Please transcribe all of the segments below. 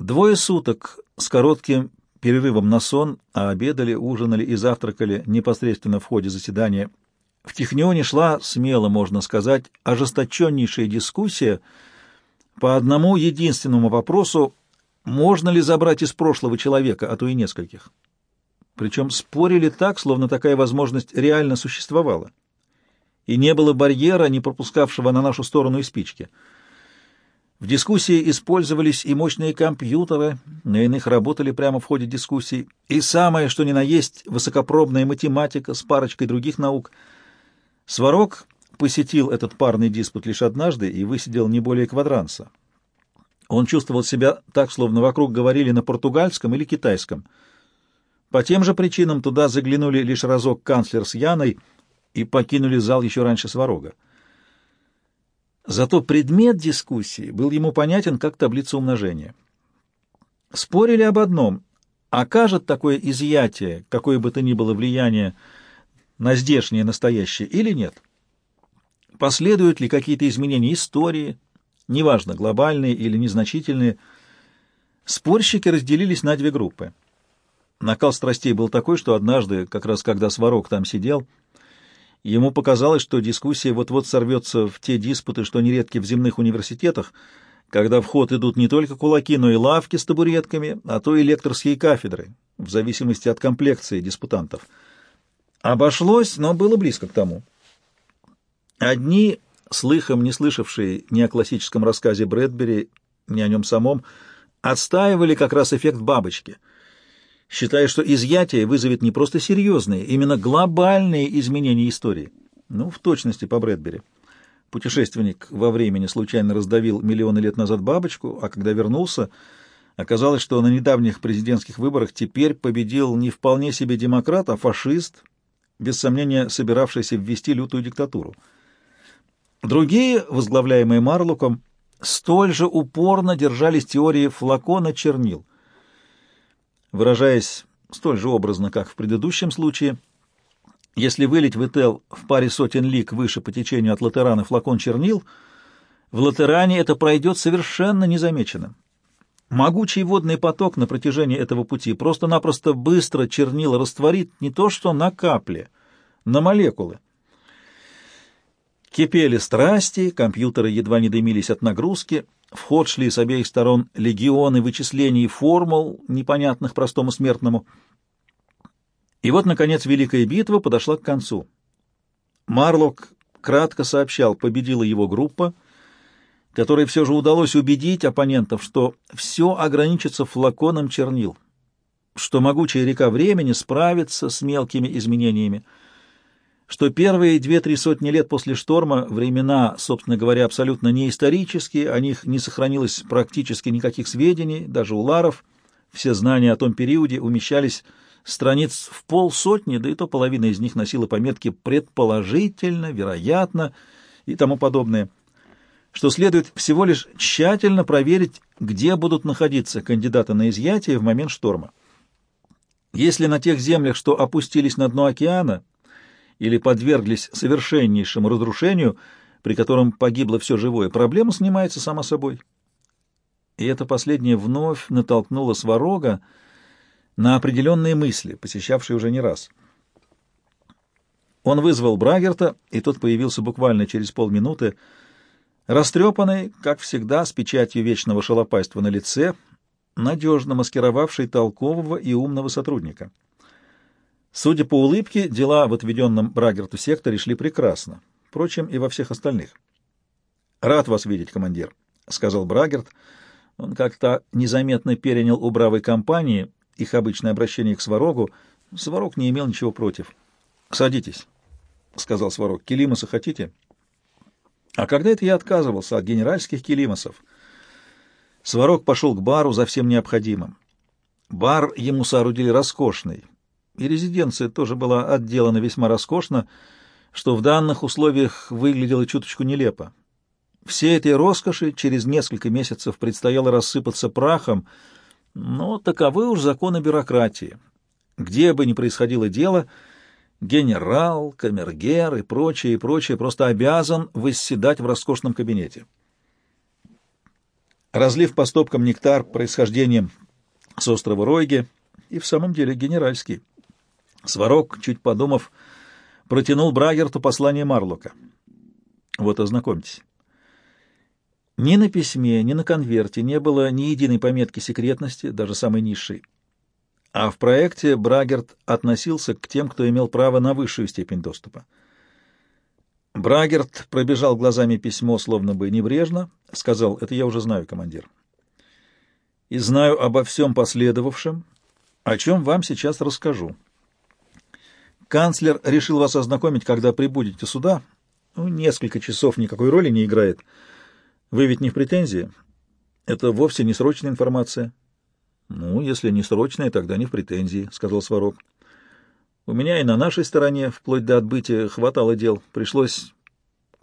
Двое суток с коротким перерывом на сон, а обедали, ужинали и завтракали непосредственно в ходе заседания. В Технионе шла, смело можно сказать, ожесточеннейшая дискуссия по одному единственному вопросу, можно ли забрать из прошлого человека, а то и нескольких. Причем спорили так, словно такая возможность реально существовала. И не было барьера, не пропускавшего на нашу сторону и спички — в дискуссии использовались и мощные компьютеры, на иных работали прямо в ходе дискуссий, и самое, что ни на есть, высокопробная математика с парочкой других наук. Сварог посетил этот парный диспут лишь однажды и высидел не более квадранса. Он чувствовал себя так, словно вокруг говорили на португальском или китайском. По тем же причинам туда заглянули лишь разок канцлер с Яной и покинули зал еще раньше Сварога. Зато предмет дискуссии был ему понятен как таблица умножения. Спорили об одном — окажет такое изъятие, какое бы то ни было влияние на здешнее настоящее или нет? Последуют ли какие-то изменения истории, неважно, глобальные или незначительные? Спорщики разделились на две группы. Накал страстей был такой, что однажды, как раз когда Сварог там сидел, — Ему показалось, что дискуссия вот-вот сорвется в те диспуты, что нередки в земных университетах, когда в ход идут не только кулаки, но и лавки с табуретками, а то и лекторские кафедры, в зависимости от комплекции диспутантов. Обошлось, но было близко к тому. Одни, слыхом не слышавшие ни о классическом рассказе Брэдбери, ни о нем самом, отстаивали как раз эффект бабочки — считая, что изъятие вызовет не просто серьезные, именно глобальные изменения истории. Ну, в точности по Брэдбери. Путешественник во времени случайно раздавил миллионы лет назад бабочку, а когда вернулся, оказалось, что на недавних президентских выборах теперь победил не вполне себе демократ, а фашист, без сомнения собиравшийся ввести лютую диктатуру. Другие, возглавляемые Марлоком, столь же упорно держались теории флакона чернил. Выражаясь столь же образно, как в предыдущем случае, если вылить в Этел в паре сотен лик выше по течению от Латерана флакон чернил, в Латеране это пройдет совершенно незамеченным. Могучий водный поток на протяжении этого пути просто-напросто быстро чернила растворит не то что на капли, на молекулы. Кипели страсти, компьютеры едва не дымились от нагрузки — в ход шли с обеих сторон легионы вычислений формул, непонятных простому смертному. И вот, наконец, Великая битва подошла к концу. Марлок кратко сообщал, победила его группа, которой все же удалось убедить оппонентов, что все ограничится флаконом чернил, что могучая река времени справится с мелкими изменениями что первые две-три сотни лет после шторма времена, собственно говоря, абсолютно не исторические, о них не сохранилось практически никаких сведений, даже у ларов. Все знания о том периоде умещались страниц в полсотни, да и то половина из них носила пометки «предположительно», «вероятно» и тому подобное, что следует всего лишь тщательно проверить, где будут находиться кандидаты на изъятие в момент шторма. Если на тех землях, что опустились на дно океана, или подверглись совершеннейшему разрушению, при котором погибло все живое, проблема снимается сама собой. И это последнее вновь натолкнуло Сварога на определенные мысли, посещавшие уже не раз. Он вызвал Брагерта, и тот появился буквально через полминуты, растрепанный, как всегда, с печатью вечного шалопайства на лице, надежно маскировавший толкового и умного сотрудника. Судя по улыбке, дела в отведенном Брагерту секторе шли прекрасно. Впрочем, и во всех остальных. «Рад вас видеть, командир», — сказал Брагерт. Он как-то незаметно перенял у бравой компании их обычное обращение к Сварогу. Сварог не имел ничего против. «Садитесь», — сказал Сварог. «Келимоса хотите?» «А когда это я отказывался от генеральских келимосов?» Сварог пошел к бару за всем необходимым. Бар ему соорудили роскошный, и резиденция тоже была отделана весьма роскошно, что в данных условиях выглядело чуточку нелепо. Всей этой роскоши через несколько месяцев предстояло рассыпаться прахом, но таковы уж законы бюрократии. Где бы ни происходило дело, генерал, камергер и прочее, и прочее просто обязан восседать в роскошном кабинете. разлив по стопкам нектар происхождением с острова Ройги, и в самом деле генеральский. Сварог, чуть подумав, протянул Брагерту послание Марлока. Вот ознакомьтесь. Ни на письме, ни на конверте не было ни единой пометки секретности, даже самой низшей. А в проекте Брагерт относился к тем, кто имел право на высшую степень доступа. Брагерт пробежал глазами письмо, словно бы небрежно, сказал, «Это я уже знаю, командир. И знаю обо всем последовавшем, о чем вам сейчас расскажу. Канцлер решил вас ознакомить, когда прибудете сюда. Ну, несколько часов никакой роли не играет. Вы ведь не в претензии? Это вовсе не срочная информация». «Ну, если не срочная, тогда не в претензии», — сказал Сварог. У меня и на нашей стороне, вплоть до отбытия, хватало дел. Пришлось,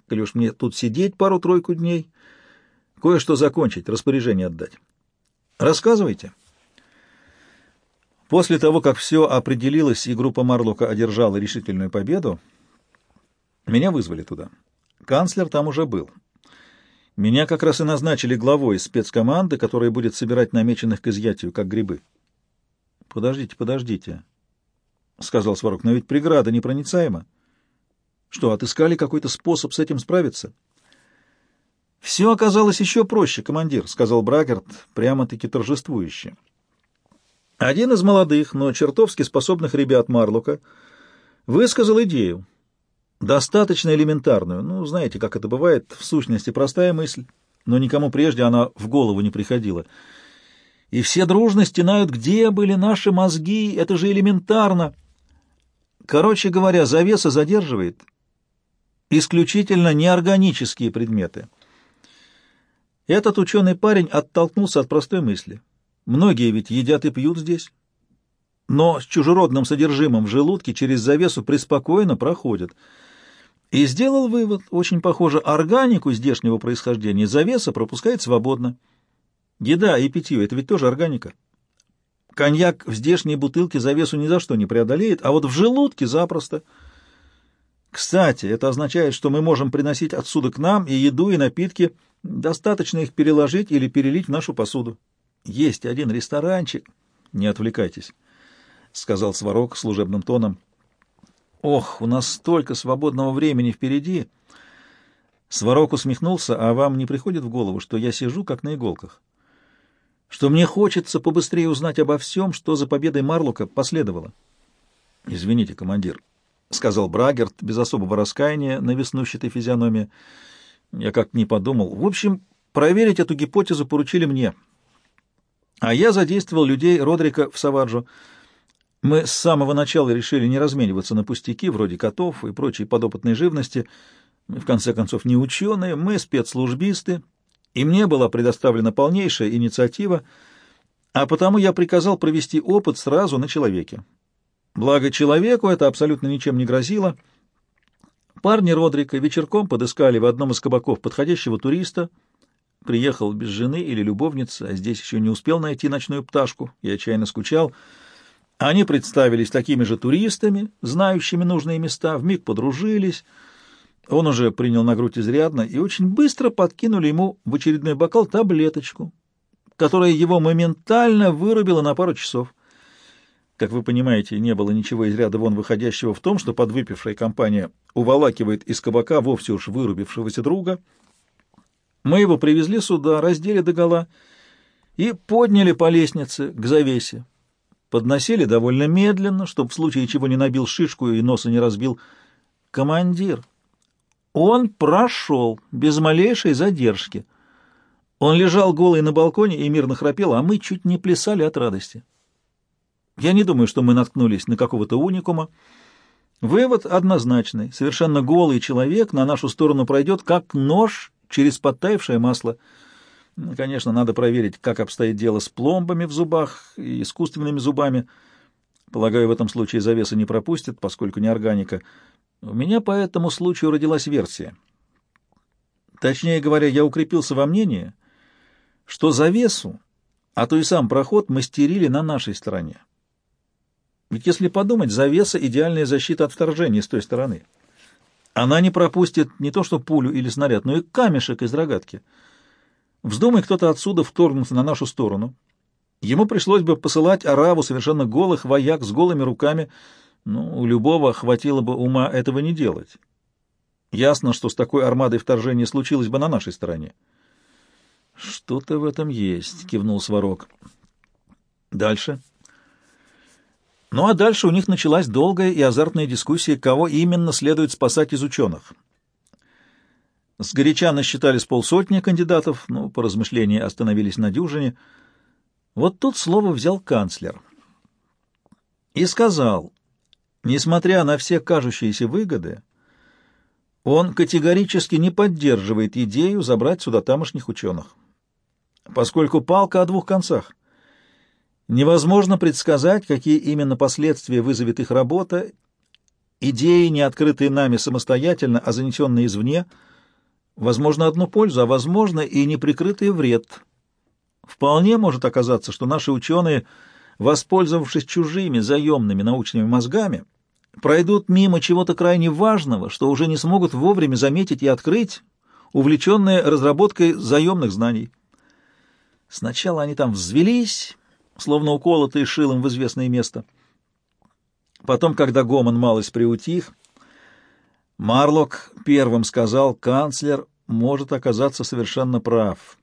коли мне тут сидеть пару-тройку дней, кое-что закончить, распоряжение отдать. Рассказывайте. После того, как все определилось и группа Марлока одержала решительную победу, меня вызвали туда. Канцлер там уже был. Меня как раз и назначили главой спецкоманды, которая будет собирать намеченных к изъятию, как грибы. Подождите, подождите. — сказал Сварог, — но ведь преграда непроницаема. Что, отыскали какой-то способ с этим справиться? — Все оказалось еще проще, командир, — сказал Брагерт, прямо-таки торжествующе. Один из молодых, но чертовски способных ребят Марлока высказал идею, достаточно элементарную, ну, знаете, как это бывает, в сущности простая мысль, но никому прежде она в голову не приходила. И все дружно стенают, где были наши мозги, это же элементарно. Короче говоря, завеса задерживает исключительно неорганические предметы. Этот ученый парень оттолкнулся от простой мысли. Многие ведь едят и пьют здесь. Но с чужеродным содержимым в желудке через завесу преспокойно проходят. И сделал вывод, очень похоже, органику здешнего происхождения завеса пропускает свободно. Еда и питье — это ведь тоже органика. Коньяк в здешней бутылке завесу ни за что не преодолеет, а вот в желудке запросто. Кстати, это означает, что мы можем приносить отсюда к нам и еду, и напитки, достаточно их переложить или перелить в нашу посуду. Есть один ресторанчик. Не отвлекайтесь, — сказал Сварог служебным тоном. Ох, у нас столько свободного времени впереди. Сварог усмехнулся, а вам не приходит в голову, что я сижу как на иголках? что мне хочется побыстрее узнать обо всем, что за победой Марлока последовало. — Извините, командир, — сказал Брагерт без особого раскаяния на веснущатой физиономии. Я как не подумал. В общем, проверить эту гипотезу поручили мне. А я задействовал людей Родрика в Саваджо. Мы с самого начала решили не размениваться на пустяки, вроде котов и прочей подопытной живности. В конце концов, не ученые, мы спецслужбисты, и мне была предоставлена полнейшая инициатива, а потому я приказал провести опыт сразу на человеке. Благо человеку это абсолютно ничем не грозило. Парни Родрика вечерком подыскали в одном из кабаков подходящего туриста, приехал без жены или любовницы, а здесь еще не успел найти ночную пташку и отчаянно скучал. Они представились такими же туристами, знающими нужные места, вмиг подружились — он уже принял на грудь изрядно, и очень быстро подкинули ему в очередной бокал таблеточку, которая его моментально вырубила на пару часов. Как вы понимаете, не было ничего из ряда вон выходящего в том, что подвыпившая компания уволакивает из кабака вовсе уж вырубившегося друга. Мы его привезли сюда, раздели догола и подняли по лестнице к завесе. Подносили довольно медленно, чтобы в случае чего не набил шишку и носа не разбил. «Командир!» Он прошел без малейшей задержки. Он лежал голый на балконе и мирно храпел, а мы чуть не плясали от радости. Я не думаю, что мы наткнулись на какого-то уникума. Вывод однозначный. Совершенно голый человек на нашу сторону пройдет, как нож через подтаявшее масло. Конечно, надо проверить, как обстоит дело с пломбами в зубах и искусственными зубами. Полагаю, в этом случае завеса не пропустит, поскольку не органика — у меня по этому случаю родилась версия. Точнее говоря, я укрепился во мнении, что завесу, а то и сам проход мастерили на нашей стороне. Ведь если подумать, завеса — идеальная защита от вторжения с той стороны. Она не пропустит не то что пулю или снаряд, но и камешек из рогатки. Вздумай кто-то отсюда вторгнуться на нашу сторону. Ему пришлось бы посылать араву совершенно голых вояк с голыми руками. Ну, у любого хватило бы ума этого не делать. Ясно, что с такой армадой вторжение случилось бы на нашей стороне. «Что-то в этом есть», — кивнул Сварог. «Дальше?» Ну а дальше у них началась долгая и азартная дискуссия, кого именно следует спасать из ученых. Сгоряча насчитали с полсотни кандидатов, но по размышлению остановились на дюжине. Вот тут слово взял канцлер и сказал, несмотря на все кажущиеся выгоды, он категорически не поддерживает идею забрать сюда тамошних ученых поскольку палка о двух концах. Невозможно предсказать, какие именно последствия вызовет их работа. Идеи, не открытые нами самостоятельно, а занесенные извне, возможно, одну пользу, а возможно и неприкрытый вред. Вполне может оказаться, что наши ученые, воспользовавшись чужими заемными научными мозгами, пройдут мимо чего-то крайне важного, что уже не смогут вовремя заметить и открыть, увлеченные разработкой заемных знаний. Сначала они там взвелись, словно уколотые шилом в известное место. Потом, когда гомон малость приутих, Марлок первым сказал, канцлер может оказаться совершенно прав.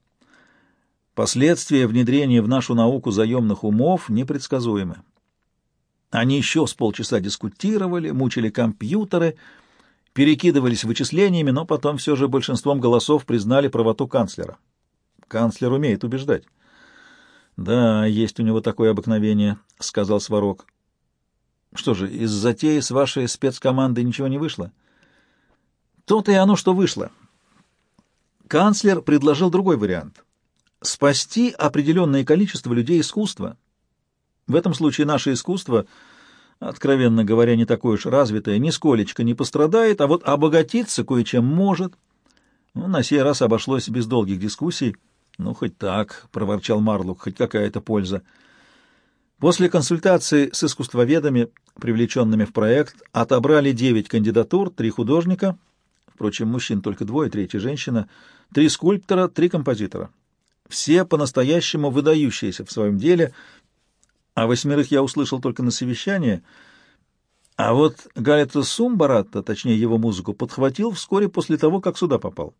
Последствия внедрения в нашу науку заемных умов непредсказуемы. Они еще с полчаса дискутировали, мучили компьютеры, перекидывались вычислениями, но потом все же большинством голосов признали правоту канцлера. Канцлер умеет убеждать. — Да, есть у него такое обыкновение, — сказал Сварог. — Что же, из затеи с вашей спецкомандой ничего не вышло? — То-то и оно, что вышло. Канцлер предложил другой вариант — спасти определенное количество людей искусства. В этом случае наше искусство, откровенно говоря, не такое уж развитое, нисколечко не пострадает, а вот обогатиться кое-чем может. Ну, на сей раз обошлось без долгих дискуссий. «Ну, хоть так», — проворчал Марлук, — «хоть какая-то польза». После консультации с искусствоведами, привлеченными в проект, отобрали девять кандидатур, три художника, впрочем, мужчин только двое, третья женщина, три скульптора, три композитора. Все по-настоящему выдающиеся в своем деле, а восьмерых я услышал только на совещании, а вот Галета Сумбаратта, точнее его музыку, подхватил вскоре после того, как сюда попал.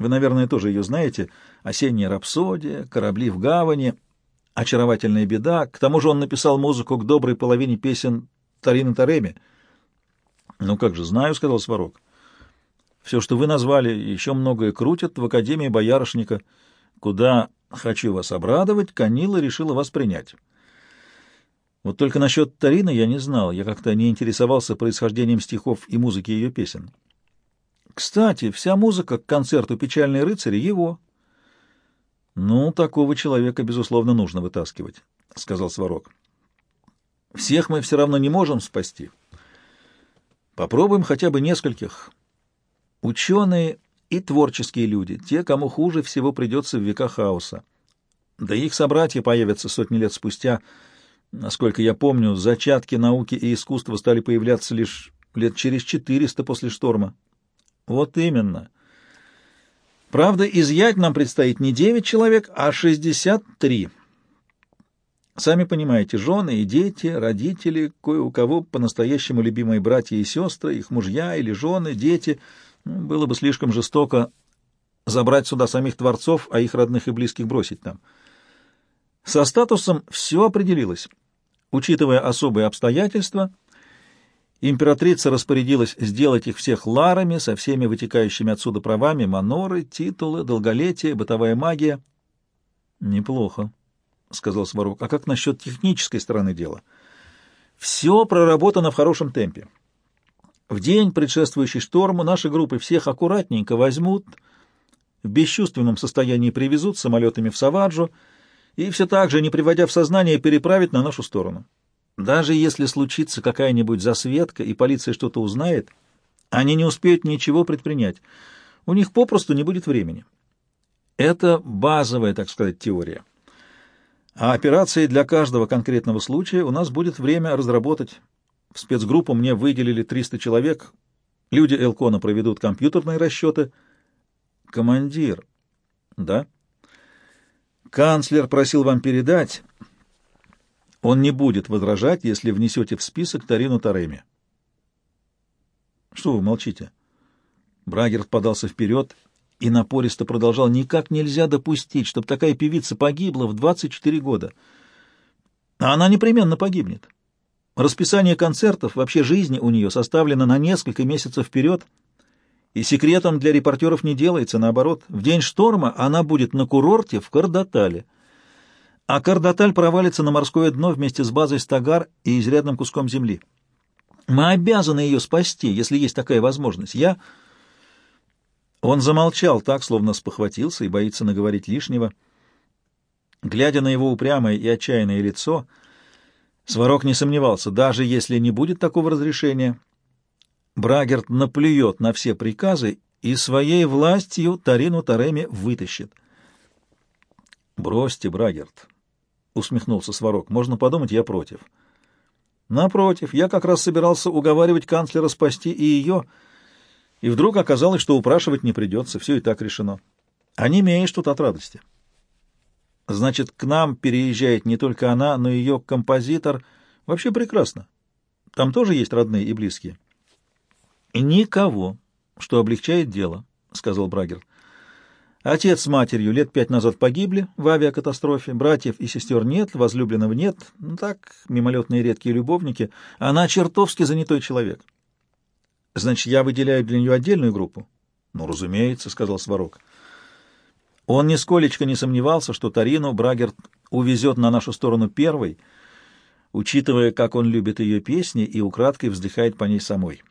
Вы, наверное, тоже ее знаете. «Осенняя рапсодия», «Корабли в гавани», «Очаровательная беда». К тому же он написал музыку к доброй половине песен Тарина Тареми. «Ну как же, знаю», — сказал Сварог. «Все, что вы назвали, еще многое крутят в Академии Боярышника, куда, хочу вас обрадовать, Канила решила вас принять». Вот только насчет Тарина я не знал, я как-то не интересовался происхождением стихов и музыки ее песен. Кстати, вся музыка к концерту «Печальные рыцари» его. — Ну, такого человека, безусловно, нужно вытаскивать, — сказал Сварог. — Всех мы все равно не можем спасти. Попробуем хотя бы нескольких. Ученые и творческие люди, те, кому хуже всего придется в века хаоса. Да их собратья появятся сотни лет спустя. Насколько я помню, зачатки науки и искусства стали появляться лишь лет через четыреста после шторма. Вот именно. Правда, изъять нам предстоит не девять человек, а шестьдесят три. Сами понимаете, жены и дети, родители, кое у кого по-настоящему любимые братья и сестры, их мужья или жены, дети. Ну, было бы слишком жестоко забрать сюда самих творцов, а их родных и близких бросить там. Со статусом все определилось. Учитывая особые обстоятельства, Императрица распорядилась сделать их всех ларами со всеми вытекающими отсюда правами, маноры, титулы, долголетие, бытовая магия. — Неплохо, — сказал Сварог. — А как насчет технической стороны дела? — Все проработано в хорошем темпе. В день, предшествующий шторму, наши группы всех аккуратненько возьмут, в бесчувственном состоянии привезут самолетами в Саваджо и все так же, не приводя в сознание, переправят на нашу сторону. Даже если случится какая-нибудь засветка и полиция что-то узнает, они не успеют ничего предпринять. У них попросту не будет времени. Это базовая, так сказать, теория. А операции для каждого конкретного случая у нас будет время разработать. В спецгруппу мне выделили 300 человек. Люди Элкона проведут компьютерные расчеты. Командир. Да? Канцлер просил вам передать. Он не будет возражать, если внесете в список Тарину Тареми. Что вы молчите? Брагер подался вперед и напористо продолжал. Никак нельзя допустить, чтобы такая певица погибла в 24 года. А она непременно погибнет. Расписание концертов, вообще жизни у нее составлено на несколько месяцев вперед, и секретом для репортеров не делается, наоборот. В день шторма она будет на курорте в Кардатале. А Кардаталь провалится на морское дно вместе с базой Стагар и изрядным куском земли. Мы обязаны ее спасти, если есть такая возможность. Я...» Он замолчал так, словно спохватился и боится наговорить лишнего. Глядя на его упрямое и отчаянное лицо, Сварог не сомневался, даже если не будет такого разрешения, Брагерт наплюет на все приказы и своей властью Тарину Тареми вытащит. «Бросьте, Брагерт», — усмехнулся Сварог, — «можно подумать, я против». Напротив, я как раз собирался уговаривать канцлера спасти и ее, и вдруг оказалось, что упрашивать не придется, все и так решено. А не имеешь тут от радости. Значит, к нам переезжает не только она, но и ее композитор. Вообще прекрасно. Там тоже есть родные и близкие. Никого, что облегчает дело, — сказал Брагер. Отец с матерью лет пять назад погибли в авиакатастрофе, братьев и сестер нет, возлюбленного нет, ну так, мимолетные редкие любовники. Она чертовски занятой человек. Значит, я выделяю для нее отдельную группу? Ну, разумеется, — сказал Сварог. Он нисколечко не сомневался, что Тарину Брагерт увезет на нашу сторону первой, учитывая, как он любит ее песни и украдкой вздыхает по ней самой.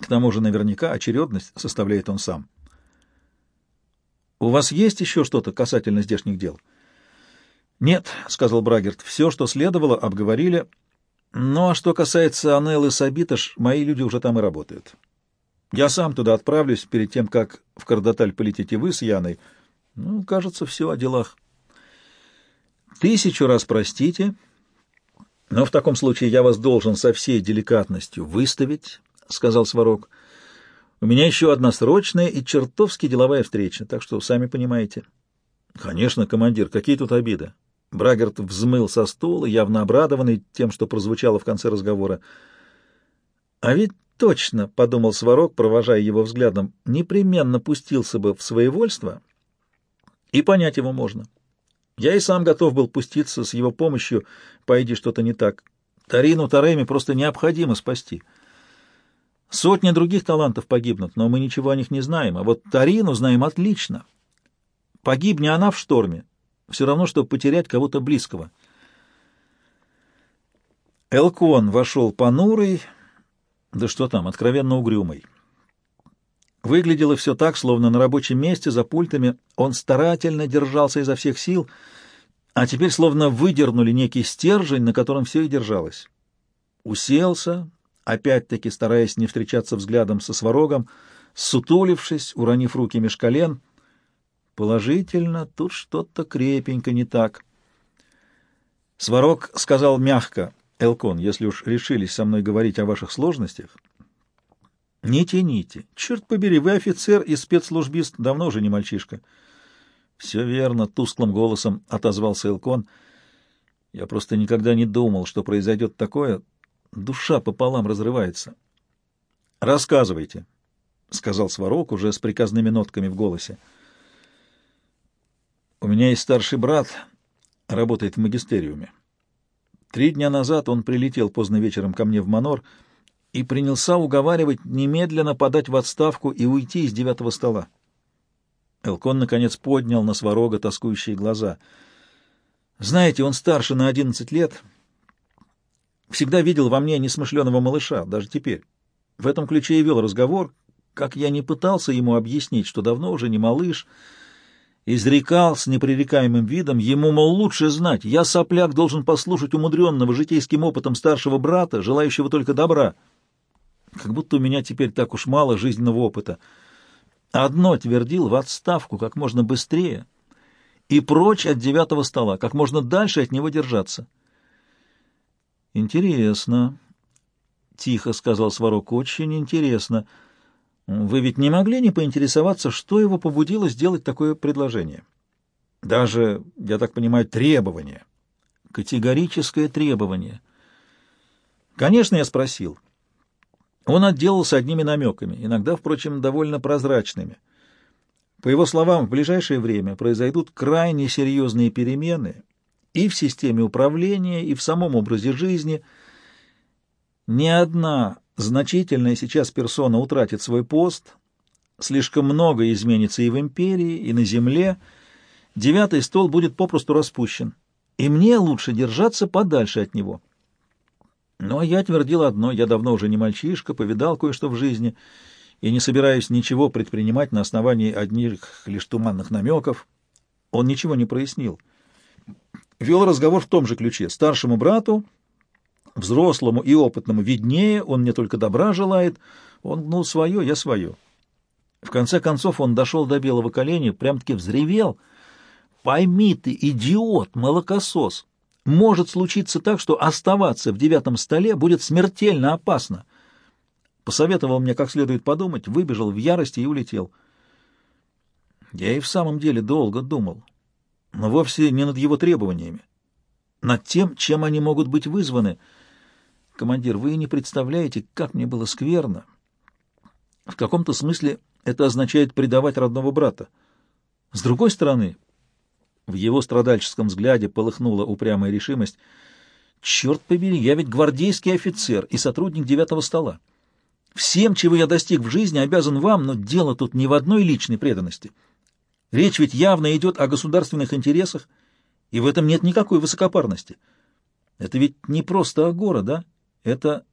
К тому же наверняка очередность составляет он сам. — у вас есть еще что-то касательно здешних дел? Нет, сказал Брагерт. Все, что следовало, обговорили. Ну а что касается Анеллы Сабиташ, мои люди уже там и работают. Я сам туда отправлюсь перед тем, как в Кардаталь полетите вы с Яной. Ну, кажется, все о делах. Тысячу раз простите, но в таком случае я вас должен со всей деликатностью выставить, — сказал Сварог. У меня еще одна срочная и чертовски деловая встреча, так что сами понимаете. Конечно, командир, какие тут обиды. Брагерт взмыл со стула, явно обрадованный тем, что прозвучало в конце разговора. А ведь точно, — подумал Сварог, провожая его взглядом, — непременно пустился бы в своевольство, и понять его можно. Я и сам готов был пуститься с его помощью, пойди что-то не так. Тарину Тареми просто необходимо спасти. — Сотни других талантов погибнут, но мы ничего о них не знаем, а вот Тарину знаем отлично. Погибни она в шторме, все равно, что потерять кого-то близкого. Элкон вошел понурый, да что там, откровенно угрюмый. Выглядело все так, словно на рабочем месте за пультами он старательно держался изо всех сил, а теперь словно выдернули некий стержень, на котором все и держалось. Уселся, опять-таки стараясь не встречаться взглядом со сварогом, сутулившись, уронив руки меж колен. Положительно, тут что-то крепенько не так. Сварог сказал мягко, «Элкон, если уж решились со мной говорить о ваших сложностях, не тяните. Черт побери, вы офицер и спецслужбист, давно уже не мальчишка». «Все верно», — тусклым голосом отозвался Элкон. «Я просто никогда не думал, что произойдет такое, Душа пополам разрывается. «Рассказывайте», — сказал Сварог уже с приказными нотками в голосе. «У меня есть старший брат, работает в магистериуме. Три дня назад он прилетел поздно вечером ко мне в Манор и принялся уговаривать немедленно подать в отставку и уйти из девятого стола. Элкон, наконец, поднял на Сварога тоскующие глаза. «Знаете, он старше на одиннадцать лет» всегда видел во мне несмышленого малыша, даже теперь. В этом ключе и вел разговор, как я не пытался ему объяснить, что давно уже не малыш, изрекал с непререкаемым видом, ему, мол, лучше знать, я, сопляк, должен послушать умудренного житейским опытом старшего брата, желающего только добра. Как будто у меня теперь так уж мало жизненного опыта. Одно твердил в отставку как можно быстрее и прочь от девятого стола, как можно дальше от него держаться. Интересно, тихо сказал Сварог. Очень интересно. Вы ведь не могли не поинтересоваться, что его побудило сделать такое предложение? Даже, я так понимаю, требование. Категорическое требование. Конечно, я спросил. Он отделался одними намеками, иногда, впрочем, довольно прозрачными. По его словам, в ближайшее время произойдут крайне серьезные перемены и в системе управления, и в самом образе жизни. Ни одна значительная сейчас персона утратит свой пост, слишком много изменится и в империи, и на земле. Девятый стол будет попросту распущен, и мне лучше держаться подальше от него. Но я твердил одно, я давно уже не мальчишка, повидал кое-что в жизни и не собираюсь ничего предпринимать на основании одних лишь туманных намеков. Он ничего не прояснил. Вел разговор в том же ключе. Старшему брату, взрослому и опытному, виднее, он мне только добра желает. Он гнул свое, я свое. В конце концов он дошел до белого коленя, прям-таки взревел. «Пойми ты, идиот, молокосос! Может случиться так, что оставаться в девятом столе будет смертельно опасно!» Посоветовал мне как следует подумать, выбежал в ярости и улетел. Я и в самом деле долго думал, но вовсе не над его требованиями, над тем, чем они могут быть вызваны. Командир, вы не представляете, как мне было скверно. В каком-то смысле это означает предавать родного брата. С другой стороны, в его страдальческом взгляде полыхнула упрямая решимость. «Черт побери, я ведь гвардейский офицер и сотрудник девятого стола. Всем, чего я достиг в жизни, обязан вам, но дело тут не в одной личной преданности. Речь ведь явно идет о государственных интересах, и в этом нет никакой высокопарности. Это ведь не просто агора, да? Это...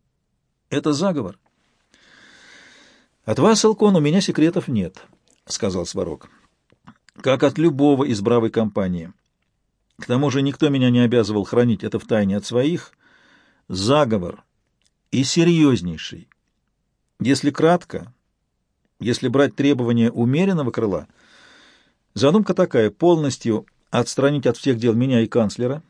это заговор». «От вас, Элкон, у меня секретов нет», — сказал Сварог. «Как от любого из бравой компании. К тому же никто меня не обязывал хранить это в тайне от своих. Заговор. И серьезнейший. Если кратко, если брать требования умеренного крыла, задумка такая — полностью отстранить от всех дел меня и канцлера,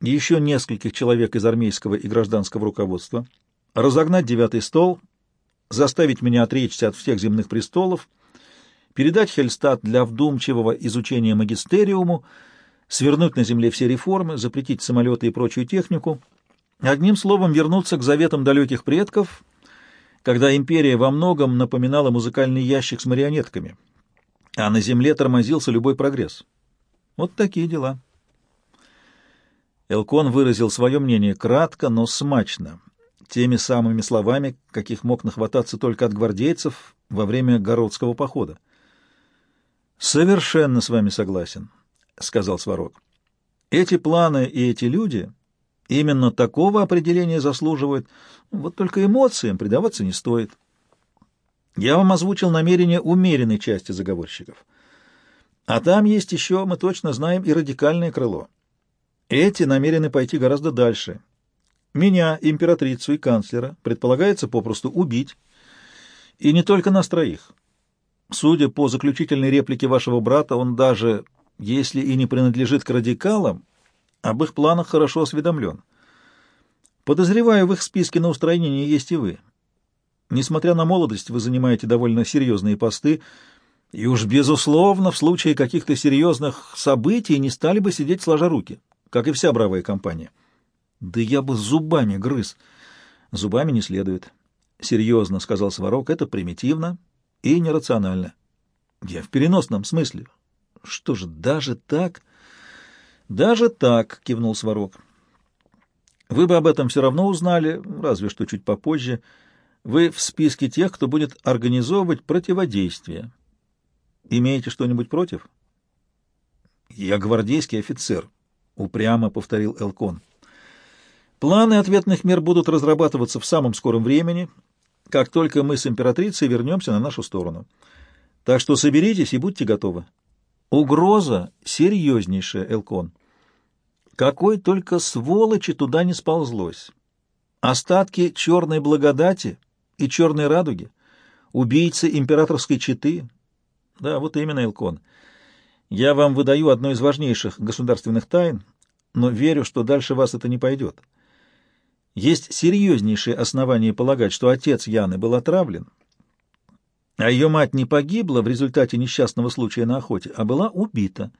еще нескольких человек из армейского и гражданского руководства, разогнать девятый стол — заставить меня отречься от всех земных престолов, передать Хельстад для вдумчивого изучения магистериуму, свернуть на земле все реформы, запретить самолеты и прочую технику, одним словом вернуться к заветам далеких предков, когда империя во многом напоминала музыкальный ящик с марионетками, а на земле тормозился любой прогресс. Вот такие дела. Элкон выразил свое мнение кратко, но смачно теми самыми словами, каких мог нахвататься только от гвардейцев во время городского похода. «Совершенно с вами согласен», — сказал Сварог. «Эти планы и эти люди именно такого определения заслуживают, вот только эмоциям предаваться не стоит. Я вам озвучил намерение умеренной части заговорщиков. А там есть еще, мы точно знаем, и радикальное крыло. Эти намерены пойти гораздо дальше» Меня, императрицу и канцлера, предполагается попросту убить. И не только нас троих. Судя по заключительной реплике вашего брата, он даже, если и не принадлежит к радикалам, об их планах хорошо осведомлен. Подозреваю, в их списке на устранение есть и вы. Несмотря на молодость, вы занимаете довольно серьезные посты, и уж, безусловно, в случае каких-то серьезных событий не стали бы сидеть сложа руки, как и вся бравая компания. Да я бы зубами грыз. Зубами не следует. Серьезно, — сказал Сварог, — это примитивно и нерационально. Я в переносном смысле. Что же, даже так? Даже так, — кивнул Сварог. Вы бы об этом все равно узнали, разве что чуть попозже. Вы в списке тех, кто будет организовывать противодействие. Имеете что-нибудь против? Я гвардейский офицер, — упрямо повторил Элкон. Планы ответных мер будут разрабатываться в самом скором времени, как только мы с императрицей вернемся на нашу сторону. Так что соберитесь и будьте готовы. Угроза серьезнейшая, Элкон. Какой только сволочи туда не сползлось. Остатки черной благодати и черной радуги, убийцы императорской четы. Да, вот именно, Элкон. Я вам выдаю одно из важнейших государственных тайн, но верю, что дальше вас это не пойдет. Есть серьезнейшие основания полагать, что отец Яны был отравлен, а ее мать не погибла в результате несчастного случая на охоте, а была убита.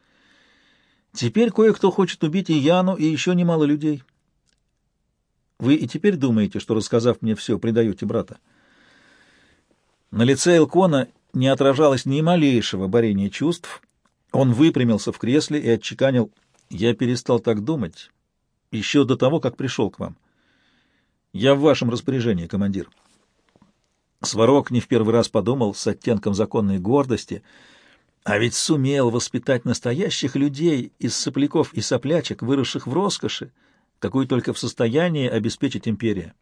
Теперь кое-кто хочет убить и Яну, и еще немало людей. Вы и теперь думаете, что, рассказав мне все, предаете брата? На лице Элкона не отражалось ни малейшего борения чувств. Он выпрямился в кресле и отчеканил «Я перестал так думать еще до того, как пришел к вам. Я в вашем распоряжении, командир». Сварог не в первый раз подумал с оттенком законной гордости, а ведь сумел воспитать настоящих людей из сопляков и соплячек, выросших в роскоши, какую только в состоянии обеспечить империя.